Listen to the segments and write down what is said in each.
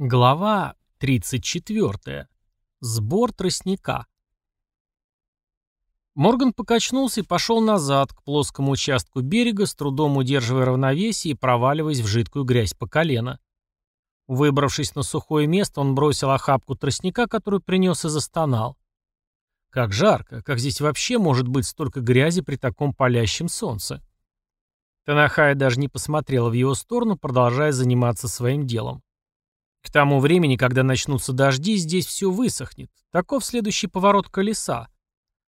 Глава 34. Сбор тростника. Морган покачнулся и пошел назад, к плоскому участку берега, с трудом удерживая равновесие и проваливаясь в жидкую грязь по колено. Выбравшись на сухое место, он бросил охапку тростника, которую принес и застонал. Как жарко, как здесь вообще может быть столько грязи при таком палящем солнце? Танахая даже не посмотрела в его сторону, продолжая заниматься своим делом. К тому времени, когда начнутся дожди, здесь все высохнет. Таков следующий поворот колеса.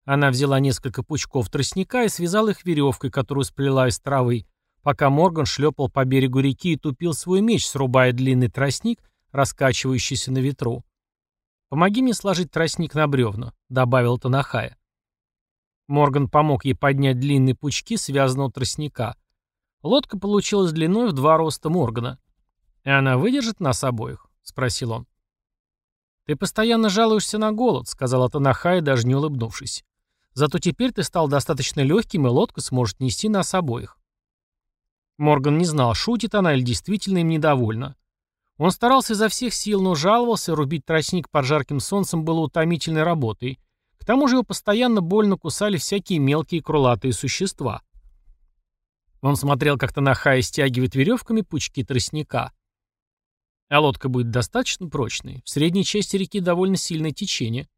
Она взяла несколько пучков тростника и связала их веревкой, которую сплела из травы, пока Морган шлепал по берегу реки и тупил свой меч, срубая длинный тростник, раскачивающийся на ветру. «Помоги мне сложить тростник на бревна», — добавил Танахая. Морган помог ей поднять длинные пучки связанного тростника. Лодка получилась длиной в два роста Моргана. «И она выдержит нас обоих?» — спросил он. «Ты постоянно жалуешься на голод», — сказала Танахай, даже не улыбнувшись. «Зато теперь ты стал достаточно легким, и лодка сможет нести нас обоих». Морган не знал, шутит она или действительно им недовольна. Он старался изо всех сил, но жаловался, рубить тростник под жарким солнцем было утомительной работой. К тому же его постоянно больно кусали всякие мелкие крылатые существа. Он смотрел, как Танахай стягивает веревками пучки тростника. А лодка будет достаточно прочной. В средней части реки довольно сильное течение.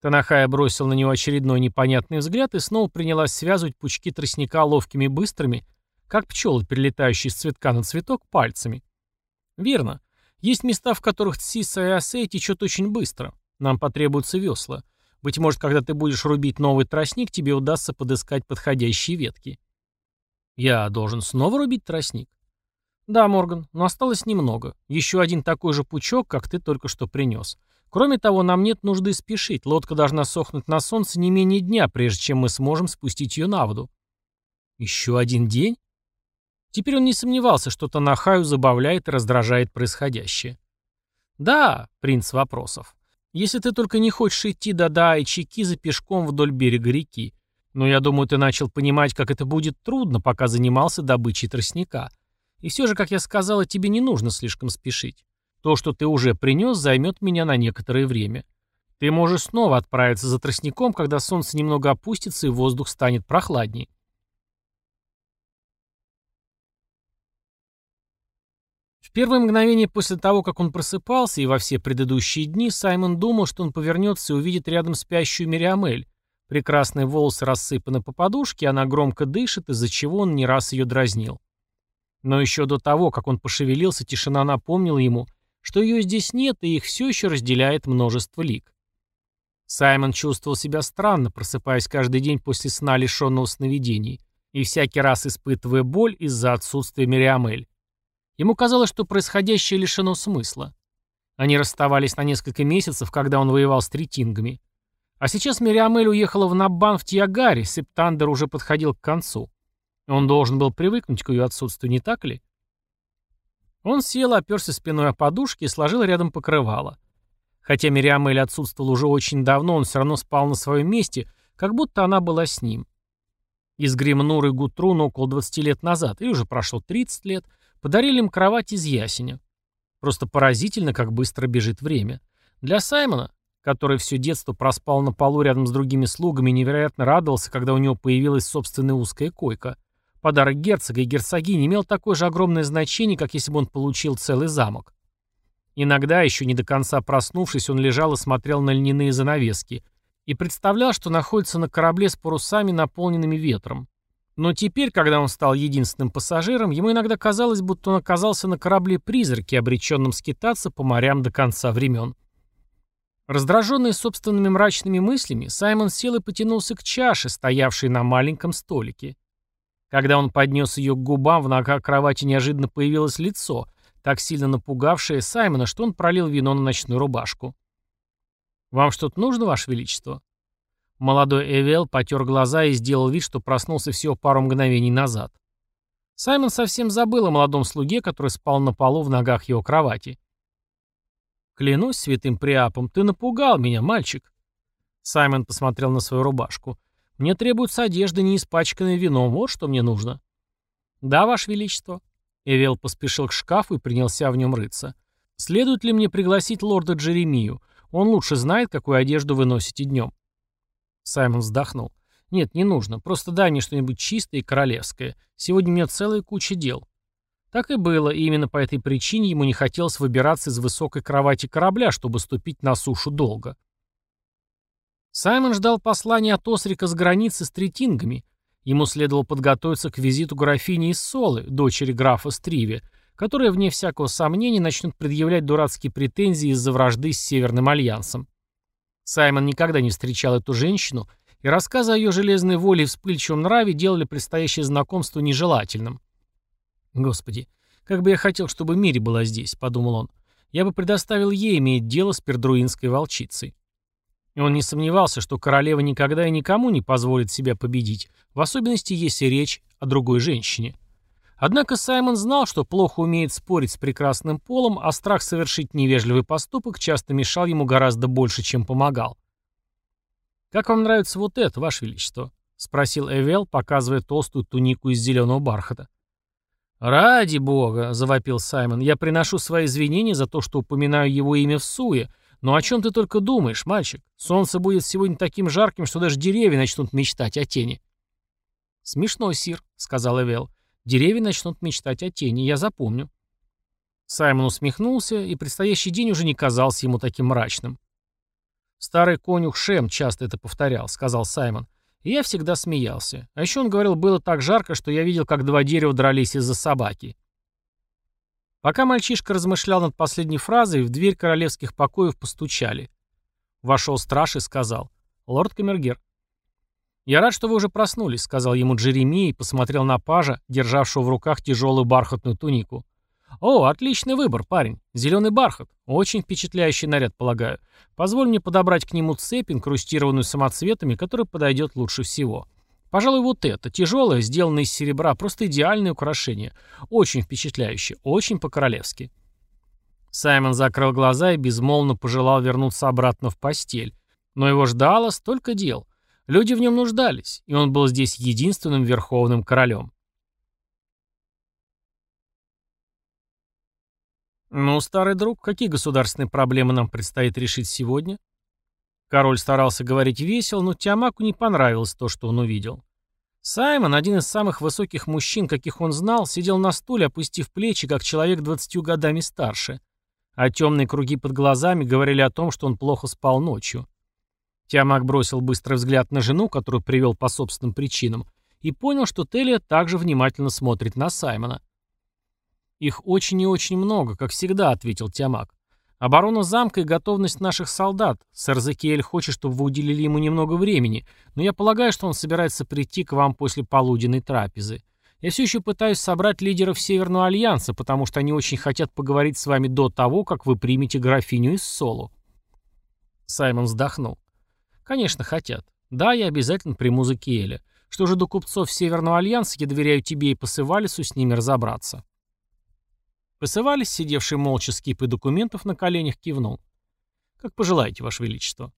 Танахая бросил на него очередной непонятный взгляд и снова принялась связывать пучки тростника ловкими быстрыми, как пчелы, перелетающие с цветка на цветок, пальцами. Верно. Есть места, в которых Циса и Осей течет очень быстро. Нам потребуются весла. Быть может, когда ты будешь рубить новый тростник, тебе удастся подыскать подходящие ветки. Я должен снова рубить тростник? «Да, Морган, но осталось немного. Еще один такой же пучок, как ты только что принес. Кроме того, нам нет нужды спешить. Лодка должна сохнуть на солнце не менее дня, прежде чем мы сможем спустить ее на воду». «Еще один день?» Теперь он не сомневался, что Танахаю забавляет и раздражает происходящее. «Да, принц вопросов. Если ты только не хочешь идти до Даайчики за пешком вдоль берега реки. Но я думаю, ты начал понимать, как это будет трудно, пока занимался добычей тростника. И все же, как я сказала, тебе не нужно слишком спешить. То, что ты уже принес, займет меня на некоторое время. Ты можешь снова отправиться за тростником, когда солнце немного опустится и воздух станет прохладнее. В первое мгновение после того, как он просыпался, и во все предыдущие дни, Саймон думал, что он повернется и увидит рядом спящую Мириамель. Прекрасные волосы рассыпаны по подушке, она громко дышит, из-за чего он не раз ее дразнил. Но еще до того, как он пошевелился, тишина напомнила ему, что ее здесь нет, и их все еще разделяет множество лик. Саймон чувствовал себя странно, просыпаясь каждый день после сна, лишенного сновидений, и всякий раз испытывая боль из-за отсутствия Мириамель. Ему казалось, что происходящее лишено смысла. Они расставались на несколько месяцев, когда он воевал с третингами. А сейчас Мириамель уехала в Наббан в Тиагаре, Септандер уже подходил к концу. Он должен был привыкнуть к ее отсутствию, не так ли? Он сел, оперся спиной о подушке и сложил рядом покрывало. Хотя Мириамель отсутствовала уже очень давно, он все равно спал на своем месте, как будто она была с ним. Из Гримнур и около 20 лет назад, или уже прошло 30 лет, подарили им кровать из ясеня. Просто поразительно, как быстро бежит время. Для Саймона, который все детство проспал на полу рядом с другими слугами и невероятно радовался, когда у него появилась собственная узкая койка – Подарок герцога и герцогини имел такое же огромное значение, как если бы он получил целый замок. Иногда, еще не до конца проснувшись, он лежал и смотрел на льняные занавески и представлял, что находится на корабле с парусами, наполненными ветром. Но теперь, когда он стал единственным пассажиром, ему иногда казалось, будто он оказался на корабле-призраке, обреченном скитаться по морям до конца времен. Раздраженный собственными мрачными мыслями, Саймон сел и потянулся к чаше, стоявшей на маленьком столике. Когда он поднес ее к губам, в ногах кровати неожиданно появилось лицо, так сильно напугавшее Саймона, что он пролил вино на ночную рубашку. «Вам что-то нужно, Ваше Величество?» Молодой Эвел потер глаза и сделал вид, что проснулся всего пару мгновений назад. Саймон совсем забыл о молодом слуге, который спал на полу в ногах его кровати. «Клянусь святым приапом, ты напугал меня, мальчик!» Саймон посмотрел на свою рубашку. Мне требуется одежда, не испачканная вином. Вот что мне нужно». «Да, Ваше Величество». Эвел поспешил к шкафу и принялся в нем рыться. Следует ли мне пригласить лорда Джеремию? Он лучше знает, какую одежду вы носите днем. Саймон вздохнул. «Нет, не нужно. Просто дай мне что-нибудь чистое и королевское. Сегодня у меня целая куча дел». Так и было, и именно по этой причине ему не хотелось выбираться из высокой кровати корабля, чтобы ступить на сушу долго. Саймон ждал послания от Осрика с границы с третингами. Ему следовало подготовиться к визиту графини из Солы, дочери графа Стриви, которая, вне всякого сомнения, начнет предъявлять дурацкие претензии из-за вражды с Северным Альянсом. Саймон никогда не встречал эту женщину, и рассказы о ее железной воле и вспыльчивом нраве делали предстоящее знакомство нежелательным. «Господи, как бы я хотел, чтобы Мири была здесь», — подумал он. «Я бы предоставил ей иметь дело с пердруинской волчицей». Он не сомневался, что королева никогда и никому не позволит себя победить, в особенности если речь о другой женщине. Однако Саймон знал, что плохо умеет спорить с прекрасным полом, а страх совершить невежливый поступок часто мешал ему гораздо больше, чем помогал. «Как вам нравится вот это, Ваше Величество?» — спросил Эвел, показывая толстую тунику из зеленого бархата. «Ради бога!» — завопил Саймон. «Я приношу свои извинения за то, что упоминаю его имя в суе. Но о чем ты только думаешь, мальчик? Солнце будет сегодня таким жарким, что даже деревья начнут мечтать о тени». «Смешно, Сир», — сказал Эвел. Деревья начнут мечтать о тени, я запомню. Саймон усмехнулся, и предстоящий день уже не казался ему таким мрачным. «Старый конюх Шем часто это повторял», — сказал Саймон. И я всегда смеялся. А еще он говорил, было так жарко, что я видел, как два дерева дрались из-за собаки. Пока мальчишка размышлял над последней фразой, в дверь королевских покоев постучали. Вошел страж и сказал. «Лорд Камергер». «Я рад, что вы уже проснулись», — сказал ему Джеремия и посмотрел на пажа, державшего в руках тяжелую бархатную тунику. «О, отличный выбор, парень. Зеленый бархат. Очень впечатляющий наряд, полагаю. Позволь мне подобрать к нему цепь, инкрустированную самоцветами, который подойдет лучше всего. Пожалуй, вот это, тяжелое, сделанное из серебра, просто идеальное украшение. Очень впечатляющее, очень по-королевски». Саймон закрыл глаза и безмолвно пожелал вернуться обратно в постель. Но его ждало столько дел. Люди в нем нуждались, и он был здесь единственным верховным королем. «Ну, старый друг, какие государственные проблемы нам предстоит решить сегодня?» Король старался говорить весело, но Тиамаку не понравилось то, что он увидел. Саймон, один из самых высоких мужчин, каких он знал, сидел на стуле, опустив плечи, как человек двадцатью годами старше. А темные круги под глазами говорили о том, что он плохо спал ночью. Тиамак бросил быстрый взгляд на жену, которую привел по собственным причинам, и понял, что Телия также внимательно смотрит на Саймона. «Их очень и очень много, как всегда», — ответил Тиамак. «Оборона замка и готовность наших солдат. Сэр Закиэль хочет, чтобы вы уделили ему немного времени, но я полагаю, что он собирается прийти к вам после полуденной трапезы. Я все еще пытаюсь собрать лидеров Северного Альянса, потому что они очень хотят поговорить с вами до того, как вы примете графиню из Солу». Саймон вздохнул. Конечно, хотят. Да, я обязательно приму Закиэля. Что же до купцов Северного Альянса, я доверяю тебе и Пасывалису с ними разобраться. Пасывалис, сидевший молча с кипой документов на коленях, кивнул. Как пожелаете, Ваше Величество.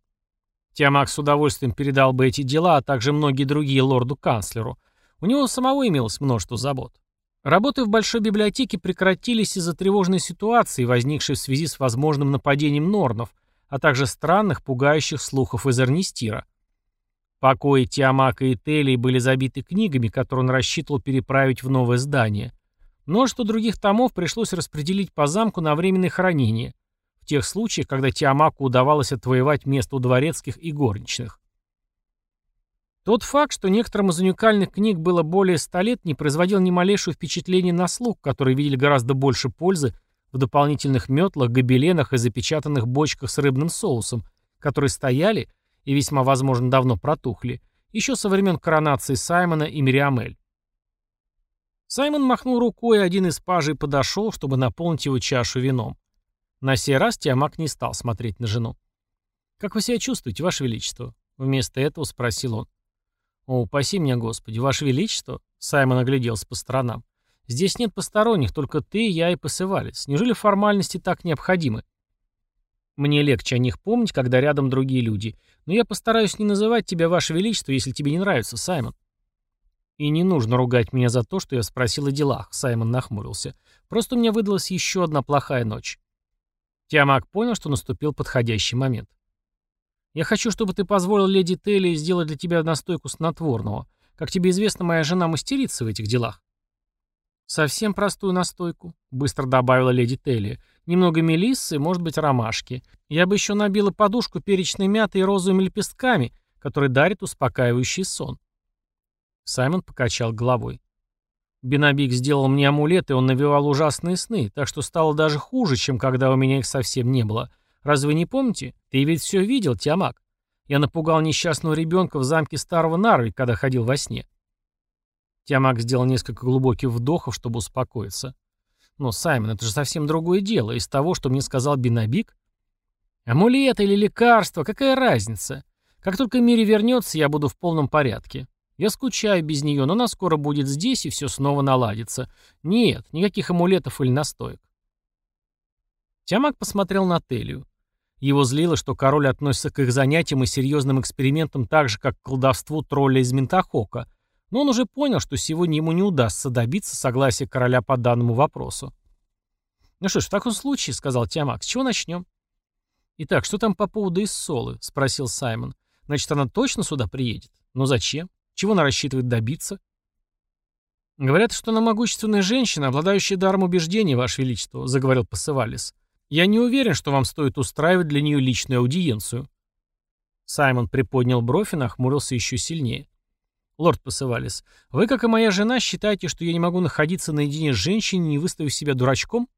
Тиамак с удовольствием передал бы эти дела, а также многие другие лорду-канцлеру. У него самого имелось множество забот. Работы в Большой библиотеке прекратились из-за тревожной ситуации, возникшей в связи с возможным нападением норнов, а также странных, пугающих слухов из Эрнистира. Покои Тиамака и Телии были забиты книгами, которые он рассчитывал переправить в новое здание. Множество других томов пришлось распределить по замку на временное хранение, в тех случаях, когда Тиамаку удавалось отвоевать место у дворецких и горничных. Тот факт, что некоторым из уникальных книг было более ста лет, не производил ни малейшего впечатления на слуг, которые видели гораздо больше пользы в дополнительных метлах, гобеленах и запечатанных бочках с рыбным соусом, которые стояли и весьма возможно давно протухли, еще со времен коронации Саймона и Мириамель. Саймон махнул рукой, и один из пажей подошел, чтобы наполнить его чашу вином. На сей раз Тиамак не стал смотреть на жену. «Как вы себя чувствуете, Ваше Величество?» Вместо этого спросил он. «О, упаси меня, Господи, Ваше Величество!» Саймон огляделся по сторонам. Здесь нет посторонних, только ты, я и Пасывалец. Неужели формальности так необходимы? Мне легче о них помнить, когда рядом другие люди. Но я постараюсь не называть тебя, Ваше Величество, если тебе не нравится, Саймон. И не нужно ругать меня за то, что я спросил о делах, Саймон нахмурился. Просто у меня выдалась еще одна плохая ночь. Тиамак понял, что наступил подходящий момент. «Я хочу, чтобы ты позволил леди Телли сделать для тебя настойку снотворного. Как тебе известно, моя жена мастерица в этих делах». «Совсем простую настойку», — быстро добавила леди Телли. «Немного мелиссы, может быть, ромашки. Я бы еще набила подушку перечной мяты и розовыми лепестками, которые дарят успокаивающий сон». Саймон покачал головой. Бенабик сделал мне амулет, и он навевал ужасные сны, так что стало даже хуже, чем когда у меня их совсем не было. Разве вы не помните? Ты ведь все видел, Тиамак. Я напугал несчастного ребенка в замке старого Нарви, когда ходил во сне. Тиамак сделал несколько глубоких вдохов, чтобы успокоиться. Но, Саймон, это же совсем другое дело. Из того, что мне сказал Бенабик? Амулет или лекарство, какая разница? Как только Мири вернется, я буду в полном порядке. Я скучаю без нее, но она скоро будет здесь, и все снова наладится. Нет, никаких амулетов или настоек. Тиамак посмотрел на Телию. Его злило, что король относится к их занятиям и серьезным экспериментам так же, как к колдовству тролля из Ментахока, но он уже понял, что сегодня ему не удастся добиться согласия короля по данному вопросу. «Ну что ж, в таком случае», — сказал Тиамак, — «с чего начнем?» «Итак, что там по поводу Иссолы?» — спросил Саймон. «Значит, она точно сюда приедет? Но зачем? Чего она рассчитывает добиться?» «Говорят, что она могущественная женщина, обладающая даром убеждения, Ваше Величество», — заговорил Пассевалис. «Я не уверен, что вам стоит устраивать для нее личную аудиенцию». Саймон приподнял бровь и нахмурился еще сильнее. «Лорд Пассевалис, вы, как и моя жена, считаете, что я не могу находиться наедине с женщиной, не выставив себя дурачком?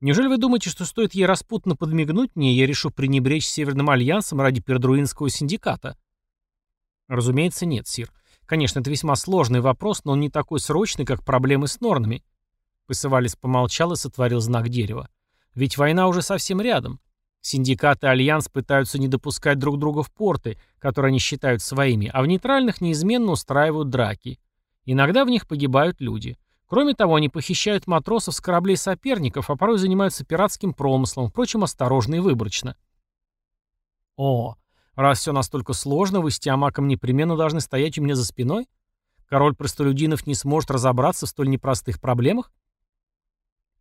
Неужели вы думаете, что стоит ей распутно подмигнуть мне, я решу пренебречь Северным Альянсом ради Пердруинского синдиката?» Разумеется, нет, Сир. Конечно, это весьма сложный вопрос, но он не такой срочный, как проблемы с Норнами. Пасиваллес помолчал и сотворил знак дерева. Ведь война уже совсем рядом. Синдикат и Альянс пытаются не допускать друг друга в порты, которые они считают своими, а в нейтральных неизменно устраивают драки. Иногда в них погибают люди. Кроме того, они похищают матросов с кораблей соперников, а порой занимаются пиратским промыслом, впрочем, осторожно и выборочно. О, Раз все настолько сложно, вы с Тиамаком непременно должны стоять у меня за спиной? Король простолюдинов не сможет разобраться в столь непростых проблемах?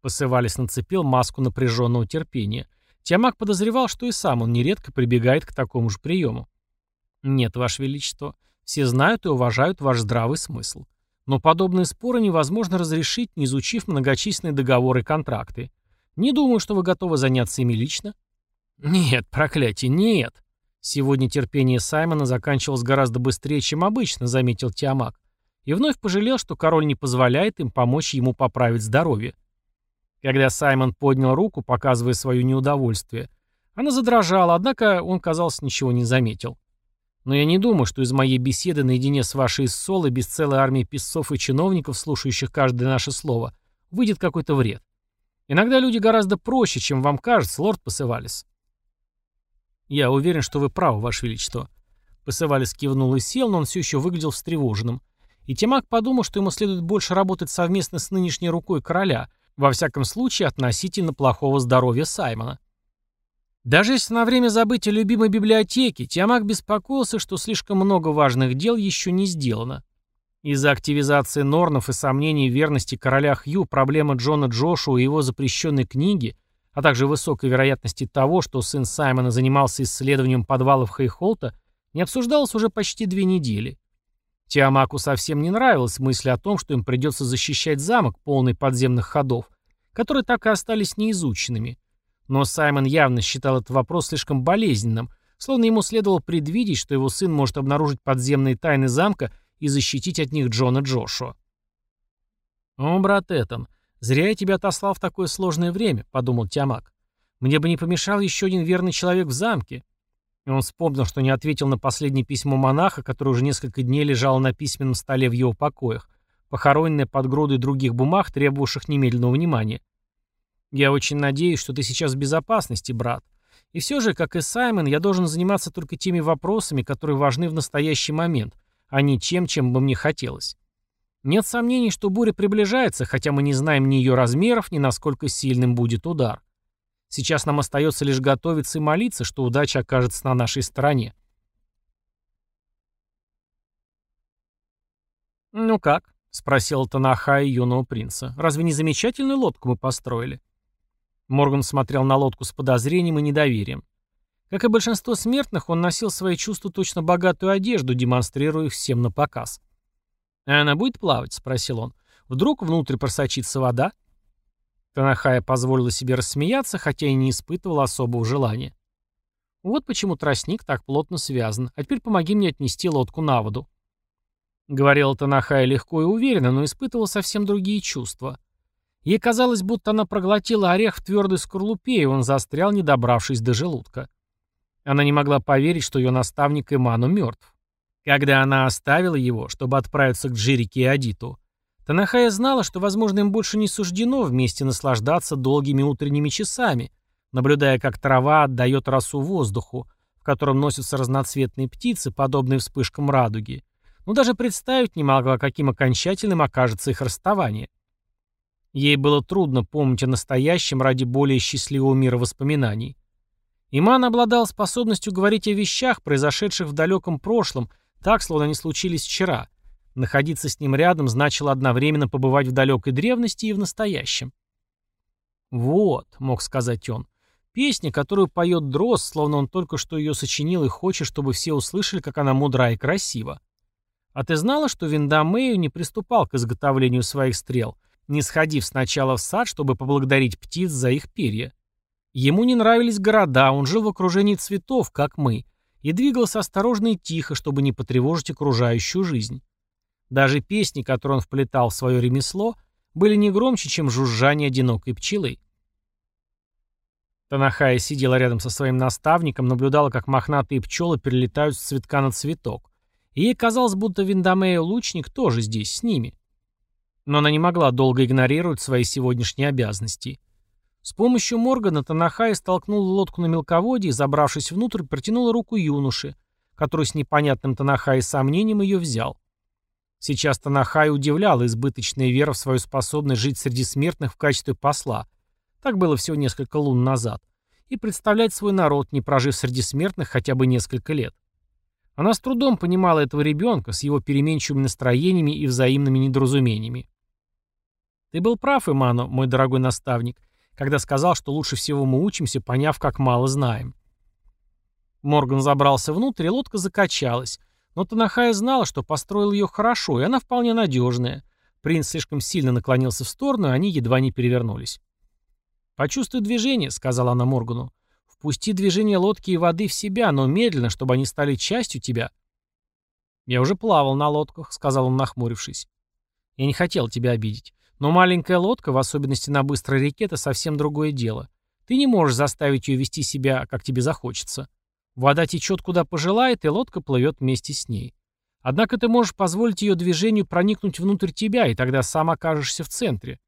Посывались нацепил маску напряженного терпения. Тиамак подозревал, что и сам он нередко прибегает к такому же приему. Нет, Ваше Величество, все знают и уважают ваш здравый смысл. Но подобные споры невозможно разрешить, не изучив многочисленные договоры и контракты. Не думаю, что вы готовы заняться ими лично. Нет, проклятие, нет. Сегодня терпение Саймона заканчивалось гораздо быстрее, чем обычно, заметил Тиамак. И вновь пожалел, что король не позволяет им помочь ему поправить здоровье. Когда Саймон поднял руку, показывая свое неудовольствие, она задрожала, однако он, казалось, ничего не заметил. Но я не думаю, что из моей беседы наедине с вашей Иссолой без целой армии писцов и чиновников, слушающих каждое наше слово, выйдет какой-то вред. Иногда люди гораздо проще, чем вам кажется, лорд Пасывалис. «Я уверен, что вы правы, Ваше Величество». Пасывалис кивнул и сел, но он все еще выглядел встревоженным. И Тимак подумал, что ему следует больше работать совместно с нынешней рукой короля, во всяком случае относительно плохого здоровья Саймона. Даже если на время забыть о любимой библиотеке, Тиамак беспокоился, что слишком много важных дел еще не сделано. Из-за активизации Норнов и сомнений в верности короля Хью проблема Джона Джошуа и его запрещенной книги а также высокой вероятности того, что сын Саймона занимался исследованием подвалов Хейхолта, не обсуждалось уже почти две недели. Тиамаку совсем не нравилась мысль о том, что им придется защищать замок, полный подземных ходов, которые так и остались неизученными. Но Саймон явно считал этот вопрос слишком болезненным, словно ему следовало предвидеть, что его сын может обнаружить подземные тайны замка и защитить от них Джона Джошуа. «О, брат Этан, «Зря я тебя отослал в такое сложное время», — подумал Тиамак. «Мне бы не помешал еще один верный человек в замке». И он вспомнил, что не ответил на последнее письмо монаха, которое уже несколько дней лежало на письменном столе в его покоях, похороненное под грудой других бумаг, требовавших немедленного внимания. «Я очень надеюсь, что ты сейчас в безопасности, брат. И все же, как и Саймон, я должен заниматься только теми вопросами, которые важны в настоящий момент, а не чем, чем бы мне хотелось. Нет сомнений, что буря приближается, хотя мы не знаем ни ее размеров, ни насколько сильным будет удар. Сейчас нам остается лишь готовиться и молиться, что удача окажется на нашей стороне. «Ну как?» — спросил Танахай юного принца. «Разве не замечательную лодку мы построили?» Морган смотрел на лодку с подозрением и недоверием. Как и большинство смертных, он носил свои чувства точно богатую одежду, демонстрируя их всем на показ. «А она будет плавать?» — спросил он. «Вдруг внутрь просочится вода?» Танахая позволила себе рассмеяться, хотя и не испытывала особого желания. «Вот почему тростник так плотно связан. А теперь помоги мне отнести лодку на воду». Говорила Танахая легко и уверенно, но испытывала совсем другие чувства. Ей казалось, будто она проглотила орех в твердой скорлупе, и он застрял, не добравшись до желудка. Она не могла поверить, что ее наставник Иману мертв. Когда она оставила его, чтобы отправиться к Джирике и Адиту, Танахая знала, что, возможно, им больше не суждено вместе наслаждаться долгими утренними часами, наблюдая, как трава отдает росу воздуху, в котором носятся разноцветные птицы, подобные вспышкам радуги, но даже представить не могла, каким окончательным окажется их расставание. Ей было трудно помнить о настоящем ради более счастливого мира воспоминаний. Иман обладал способностью говорить о вещах, произошедших в далеком прошлом, так, словно они случились вчера. Находиться с ним рядом значило одновременно побывать в далекой древности и в настоящем. «Вот», — мог сказать он, — «песня, которую поет Дрозд, словно он только что ее сочинил и хочет, чтобы все услышали, как она мудра и красива. А ты знала, что Виндамею не приступал к изготовлению своих стрел, не сходив сначала в сад, чтобы поблагодарить птиц за их перья? Ему не нравились города, он жил в окружении цветов, как мы, и двигался осторожно и тихо, чтобы не потревожить окружающую жизнь. Даже песни, которые он вплетал в свое ремесло, были не громче, чем жужжание одинокой пчелы. Танахая сидела рядом со своим наставником, наблюдала, как мохнатые пчелы перелетают с цветка на цветок, и ей казалось, будто Виндамея лучник тоже здесь, с ними. Но она не могла долго игнорировать свои сегодняшние обязанности. С помощью Моргана Танахай столкнула лодку на мелководье и, забравшись внутрь, протянула руку юноши, который с непонятным Танахай сомнением ее взял. Сейчас Танахай удивляла избыточная вера в свою способность жить среди смертных в качестве посла. Так было всего несколько лун назад. И представлять свой народ, не прожив среди смертных хотя бы несколько лет. Она с трудом понимала этого ребенка с его переменчивыми настроениями и взаимными недоразумениями. «Ты был прав, Имано, мой дорогой наставник, когда сказал, что лучше всего мы учимся, поняв, как мало знаем». Морган забрался внутрь, и лодка закачалась, но Танахая знала, что построил ее хорошо, и она вполне надежная. Принц слишком сильно наклонился в сторону, и они едва не перевернулись. «Почувствуй движение», — сказала она Моргану. Пусти движение лодки и воды в себя, но медленно, чтобы они стали частью тебя. Я уже плавал на лодках, сказал он, нахмурившись. Я не хотел тебя обидеть. Но маленькая лодка, в особенности на быстрой реке, это совсем другое дело. Ты не можешь заставить ее вести себя, как тебе захочется. Вода течет куда пожелает, и лодка плывет вместе с ней. Однако ты можешь позволить ее движению проникнуть внутрь тебя, и тогда сам окажешься в центре.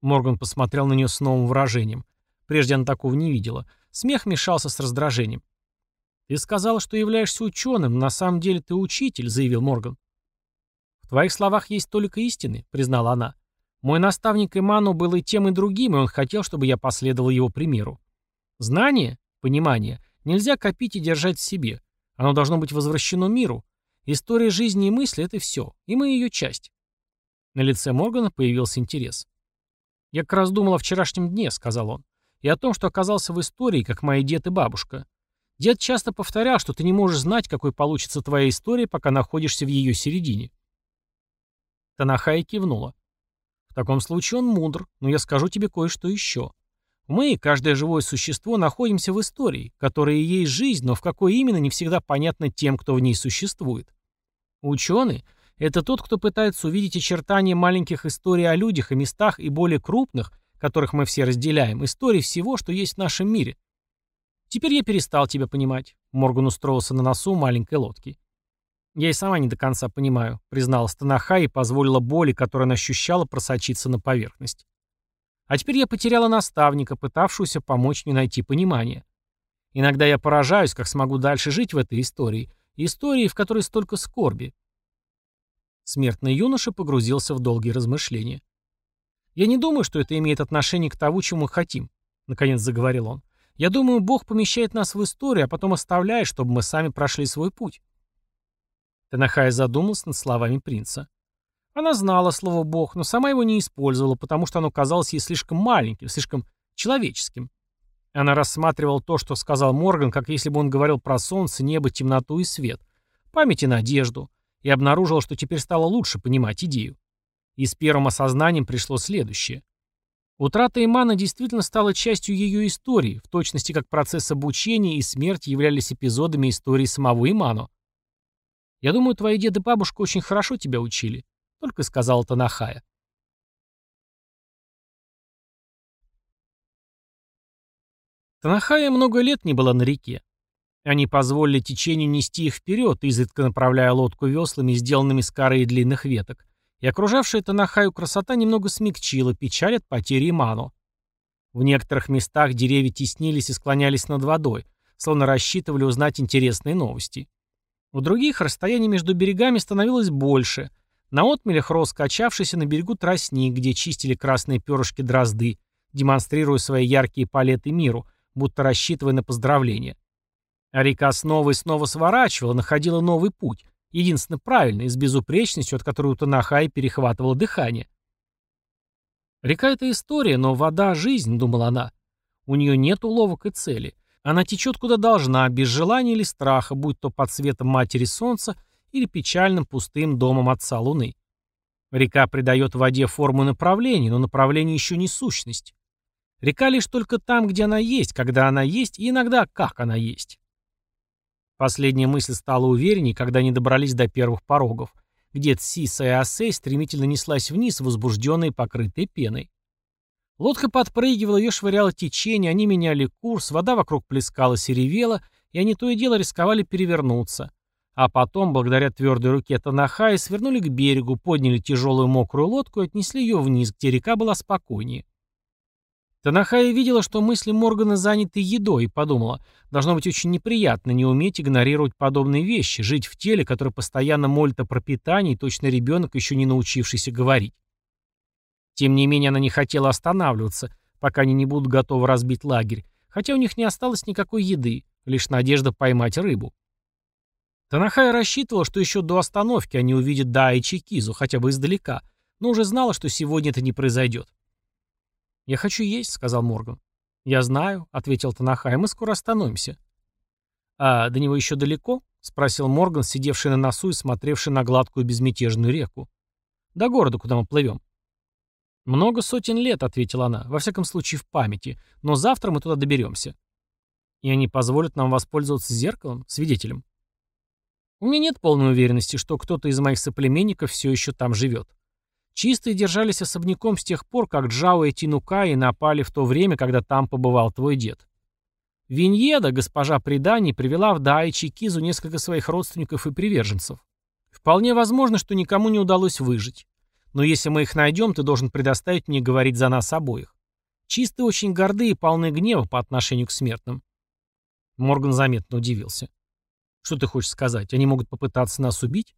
Морган посмотрел на нее с новым выражением. Прежде она такого не видела. Смех мешался с раздражением. «Ты сказала, что являешься ученым, на самом деле ты учитель», — заявил Морган. «В твоих словах есть только истины», — признала она. «Мой наставник Иману был и тем, и другим, и он хотел, чтобы я последовал его примеру. Знание, понимание, нельзя копить и держать в себе. Оно должно быть возвращено миру. История жизни и мысли — это все, и мы ее часть». На лице Моргана появился интерес. «Я как раз думал о вчерашнем дне», — сказал он и о том, что оказался в истории, как мои дед и бабушка. Дед часто повторял, что ты не можешь знать, какой получится твоя история, пока находишься в ее середине. Танахай кивнула. В таком случае он мудр, но я скажу тебе кое-что еще. Мы, каждое живое существо, находимся в истории, которая и есть жизнь, но в какой именно не всегда понятно тем, кто в ней существует. Ученый — это тот, кто пытается увидеть очертания маленьких историй о людях и местах и более крупных, которых мы все разделяем, истории всего, что есть в нашем мире. Теперь я перестал тебя понимать. Морган устроился на носу маленькой лодки. Я и сама не до конца понимаю, призналась Танаха и позволила боли, которую она ощущала, просочиться на поверхность. А теперь я потеряла наставника, пытавшегося помочь мне найти понимание. Иногда я поражаюсь, как смогу дальше жить в этой истории. Истории, в которой столько скорби. Смертный юноша погрузился в долгие размышления. «Я не думаю, что это имеет отношение к тому, чему мы хотим», — наконец заговорил он. «Я думаю, Бог помещает нас в историю, а потом оставляет, чтобы мы сами прошли свой путь». Танахай задумался над словами принца. Она знала слово «бог», но сама его не использовала, потому что оно казалось ей слишком маленьким, слишком человеческим. Она рассматривала то, что сказал Морган, как если бы он говорил про солнце, небо, темноту и свет, память и надежду, и обнаружила, что теперь стало лучше понимать идею. И с первым осознанием пришло следующее. Утрата Имана действительно стала частью ее истории, в точности как процесс обучения и смерти являлись эпизодами истории самого Иману. «Я думаю, твои дед и бабушка очень хорошо тебя учили», — только сказала Танахая. Танахая много лет не была на реке. Они позволили течению нести их вперед, изредка направляя лодку веслами, сделанными из коры и длинных веток, и окружавшая Танахаю красота немного смягчила печаль от потери Иману. В некоторых местах деревья теснились и склонялись над водой, словно рассчитывали узнать интересные новости. У других расстояние между берегами становилось больше. На отмелях рос качавшийся на берегу тростник, где чистили красные перышки дрозды, демонстрируя свои яркие палеты миру – будто рассчитывая на поздравления. А река снова и снова сворачивала, находила новый путь, единственно правильный, с безупречностью, от которой у Танахай перехватывало дыхание. Река — это история, но вода — жизнь, думала она. У нее нет уловок и цели. Она течет куда должна, без желания или страха, будь то под светом матери солнца или печальным пустым домом отца луны. Река придает воде форму направления, но направление еще не сущность. Река лишь только там, где она есть, когда она есть и иногда как она есть. Последняя мысль стала уверенней, когда они добрались до первых порогов, где Цисса и Осей стремительно неслась вниз, возбужденные, покрытые пеной. Лодка подпрыгивала, ее швыряло течение, они меняли курс, вода вокруг плескалась и ревела, и они то и дело рисковали перевернуться. А потом, благодаря твердой руке Танахаи, свернули к берегу, подняли тяжелую мокрую лодку и отнесли ее вниз, где река была спокойнее. Танахая видела, что мысли Моргана заняты едой, и подумала, должно быть очень неприятно не уметь игнорировать подобные вещи, жить в теле, которое постоянно молит о пропитании, точно ребенок, еще не научившийся говорить. Тем не менее, она не хотела останавливаться, пока они не будут готовы разбить лагерь, хотя у них не осталось никакой еды, лишь надежда поймать рыбу. Танахая рассчитывала, что еще до остановки они увидят Да и Чикизу, хотя бы издалека, но уже знала, что сегодня это не произойдет. «Я хочу есть», — сказал Морган. «Я знаю», — ответил Танахай, — «мы скоро остановимся». «А до него еще далеко?» — спросил Морган, сидевший на носу и смотревший на гладкую безмятежную реку. «До города, куда мы плывем». «Много сотен лет», — ответила она, — «во всяком случае в памяти, но завтра мы туда доберемся». «И они позволят нам воспользоваться зеркалом, свидетелем?» «У меня нет полной уверенности, что кто-то из моих соплеменников все еще там живет. Чистые держались особняком с тех пор, как Джао и Тинукаи напали в то время, когда там побывал твой дед. Виньеда, госпожа преданий, привела в Даичи Кизу несколько своих родственников и приверженцев. Вполне возможно, что никому не удалось выжить. Но если мы их найдем, ты должен предоставить мне говорить за нас обоих. Чистые очень горды и полны гнева по отношению к смертным. Морган заметно удивился. Что ты хочешь сказать? Они могут попытаться нас убить?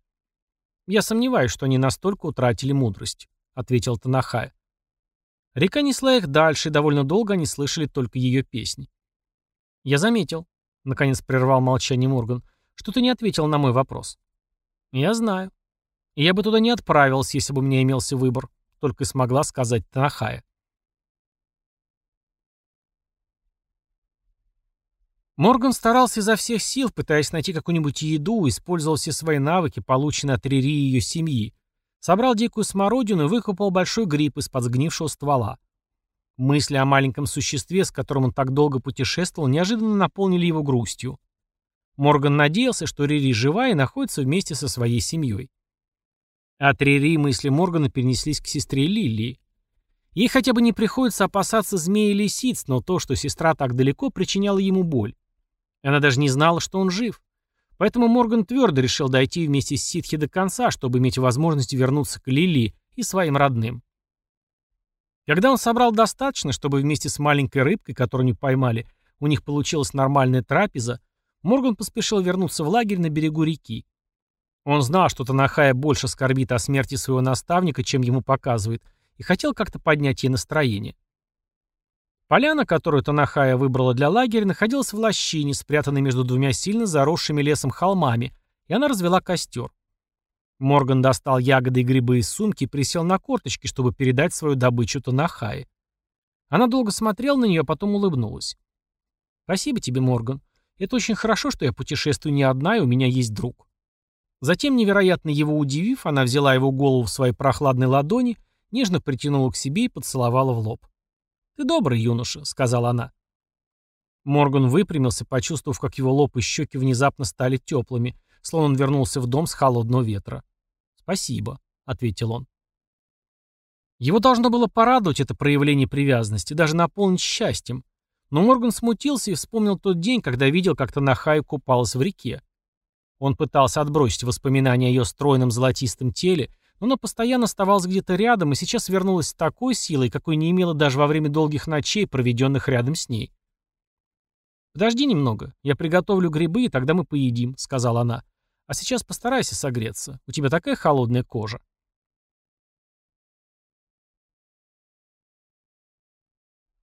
«Я сомневаюсь, что они настолько утратили мудрость», — ответил Танахая. Река несла их дальше, и довольно долго они слышали только ее песни. «Я заметил», — наконец прервал молчание Морган, — «что ты не ответил на мой вопрос». «Я знаю. И я бы туда не отправился, если бы у меня имелся выбор», — только и смогла сказать Танахая. Морган старался изо всех сил, пытаясь найти какую-нибудь еду, использовал все свои навыки, полученные от Рири и ее семьи. Собрал дикую смородину и выкопал большой гриб из-под сгнившего ствола. Мысли о маленьком существе, с которым он так долго путешествовал, неожиданно наполнили его грустью. Морган надеялся, что Рири жива и находится вместе со своей семьей. От Рири мысли Моргана перенеслись к сестре Лилии. Ей хотя бы не приходится опасаться змеи и лисиц, но то, что сестра так далеко, причиняло ему боль. Она даже не знала, что он жив. Поэтому Морган твердо решил дойти вместе с Ситхи до конца, чтобы иметь возможность вернуться к Лили и своим родным. Когда он собрал достаточно, чтобы вместе с маленькой рыбкой, которую они поймали, у них получилась нормальная трапеза, Морган поспешил вернуться в лагерь на берегу реки. Он знал, что Танахая больше скорбит о смерти своего наставника, чем ему показывает, и хотел как-то поднять ей настроение. Поляна, которую Танахая выбрала для лагеря, находилась в лощине, спрятанной между двумя сильно заросшими лесом холмами, и она развела костер. Морган достал ягоды и грибы из сумки и присел на корточки, чтобы передать свою добычу Танахае. Она долго смотрела на нее, а потом улыбнулась. «Спасибо тебе, Морган. Это очень хорошо, что я путешествую не одна, и у меня есть друг». Затем, невероятно его удивив, она взяла его голову в свои прохладные ладони, нежно притянула к себе и поцеловала в лоб. «Ты добрый юноша», — сказала она. Морган выпрямился, почувствовав, как его лоб и щеки внезапно стали теплыми, словно он вернулся в дом с холодного ветра. «Спасибо», — ответил он. Его должно было порадовать это проявление привязанности, даже наполнить счастьем. Но Морган смутился и вспомнил тот день, когда видел, как Танахай купалась в реке. Он пытался отбросить воспоминания о ее стройном золотистом теле, но она постоянно оставалась где-то рядом и сейчас вернулась с такой силой, какой не имела даже во время долгих ночей, проведенных рядом с ней. «Подожди немного, я приготовлю грибы, и тогда мы поедим», — сказала она. А сейчас постарайся согреться. У тебя такая холодная кожа.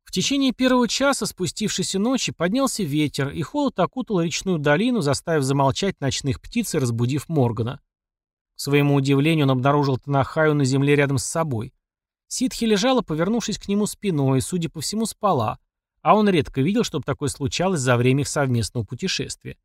В течение первого часа спустившейся ночи поднялся ветер, и холод окутал речную долину, заставив замолчать ночных птиц и разбудив Моргана. К своему удивлению он обнаружил Танахаю на земле рядом с собой. Ситхи лежала, повернувшись к нему спиной, и, судя по всему, спала, а он редко видел, чтобы такое случалось за время их совместного путешествия.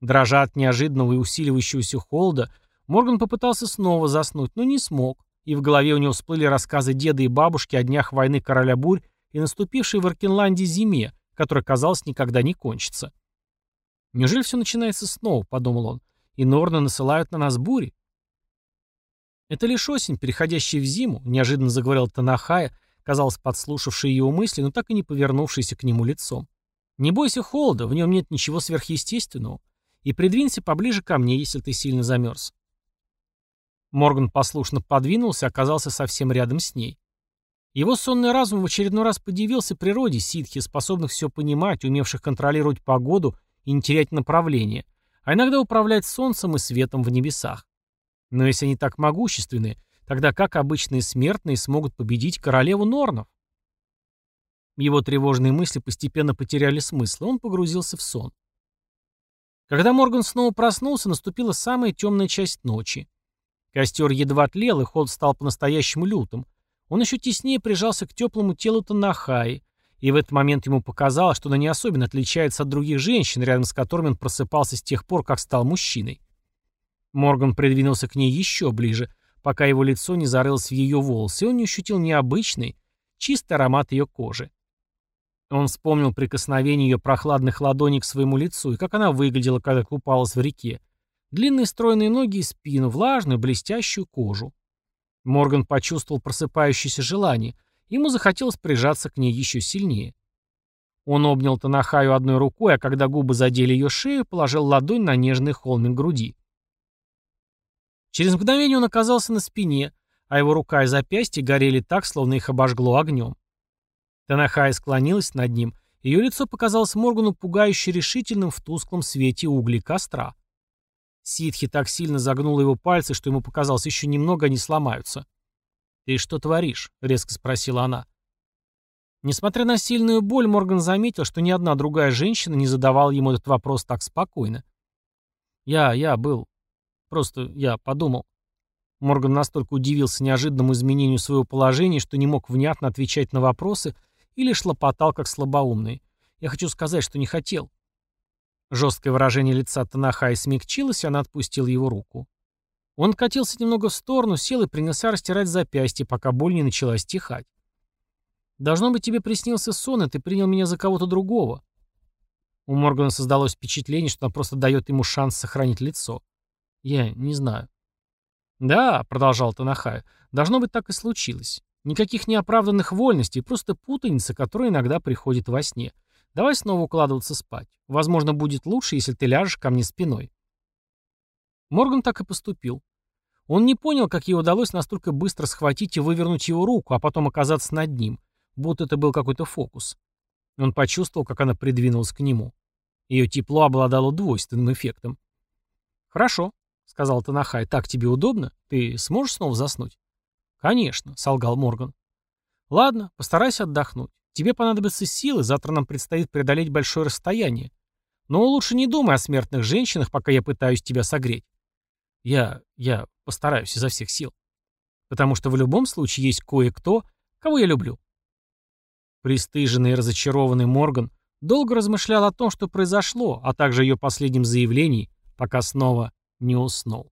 Дрожа от неожиданного и усиливающегося холода, Морган попытался снова заснуть, но не смог, и в голове у него всплыли рассказы деда и бабушки о днях войны короля бурь и наступившей в Аркенланде зиме, которая, казалось, никогда не кончится. «Неужели все начинается снова?» — подумал он. «И Норны насылают на нас бури?» «Это лишь осень, переходящая в зиму», — неожиданно заговорил Танахая, казалось, подслушавший его мысли, но так и не повернувшийся к нему лицом. «Не бойся холода, в нем нет ничего сверхъестественного и придвинься поближе ко мне, если ты сильно замерз». Морган послушно подвинулся и оказался совсем рядом с ней. Его сонный разум в очередной раз подивился природе ситхи, способных все понимать, умевших контролировать погоду и не терять направление, а иногда управлять солнцем и светом в небесах. Но если они так могущественны, тогда как обычные смертные смогут победить королеву Норнов? Его тревожные мысли постепенно потеряли смысл, он погрузился в сон. Когда Морган снова проснулся, наступила самая темная часть ночи. Костер едва тлел, и холод стал по-настоящему лютым. Он еще теснее прижался к теплому телу Танахаи, и в этот момент ему показалось, что она не особенно отличается от других женщин, рядом с которыми он просыпался с тех пор, как стал мужчиной. Морган придвинулся к ней еще ближе, пока его лицо не зарылось в ее волосы, и он не ощутил необычный, чистый аромат ее кожи. Он вспомнил прикосновение ее прохладных ладоней к своему лицу и как она выглядела, когда купалась в реке. Длинные стройные ноги и спину, влажную, блестящую кожу. Морган почувствовал просыпающееся желание. Ему захотелось прижаться к ней еще сильнее. Он обнял Танахаю одной рукой, а когда губы задели ее шею, положил ладонь на нежный холмик груди. Через мгновение он оказался на спине, а его рука и запястье горели так, словно их обожгло огнем. Танахай склонилась над ним, ее лицо показалось Моргану пугающе решительным в тусклом свете углей костра. Ситхи так сильно загнула его пальцы, что ему показалось, еще немного они сломаются. «Ты что творишь?» — резко спросила она. Несмотря на сильную боль, Морган заметил, что ни одна другая женщина не задавала ему этот вопрос так спокойно. «Я, я был. Просто я подумал». Морган настолько удивился неожиданному изменению своего положения, что не мог внятно отвечать на вопросы, или лишь лопотал, как слабоумный. Я хочу сказать, что не хотел. Жесткое выражение лица Танахай смягчилось, и она отпустила его руку. Он катился немного в сторону, сел и принялся растирать запястье, пока боль не начала стихать. «Должно быть, тебе приснился сон, и ты принял меня за кого-то другого». У Моргана создалось впечатление, что она просто дает ему шанс сохранить лицо. «Я не знаю». «Да», — продолжал Танахай, — «должно быть, так и случилось. Никаких неоправданных вольностей, просто путаница, которая иногда приходит во сне. Давай снова укладываться спать. Возможно, будет лучше, если ты ляжешь ко мне спиной. Морган так и поступил. Он не понял, как ей удалось настолько быстро схватить и вывернуть его руку, а потом оказаться над ним, будто это был какой-то фокус. Он почувствовал, как она придвинулась к нему. Ее тепло обладало двойственным эффектом. «Хорошо», — сказал Танахай, — «так тебе удобно? Ты сможешь снова заснуть?» «Конечно», — солгал Морган. «Ладно, постарайся отдохнуть. Тебе понадобятся силы, завтра нам предстоит преодолеть большое расстояние. Но лучше не думай о смертных женщинах, пока я пытаюсь тебя согреть». Я... я постараюсь изо всех сил. Потому что в любом случае есть кое-кто, кого я люблю. Пристыженный и разочарованный Морган долго размышлял о том, что произошло, а также ее последнем заявлении, пока снова не уснул.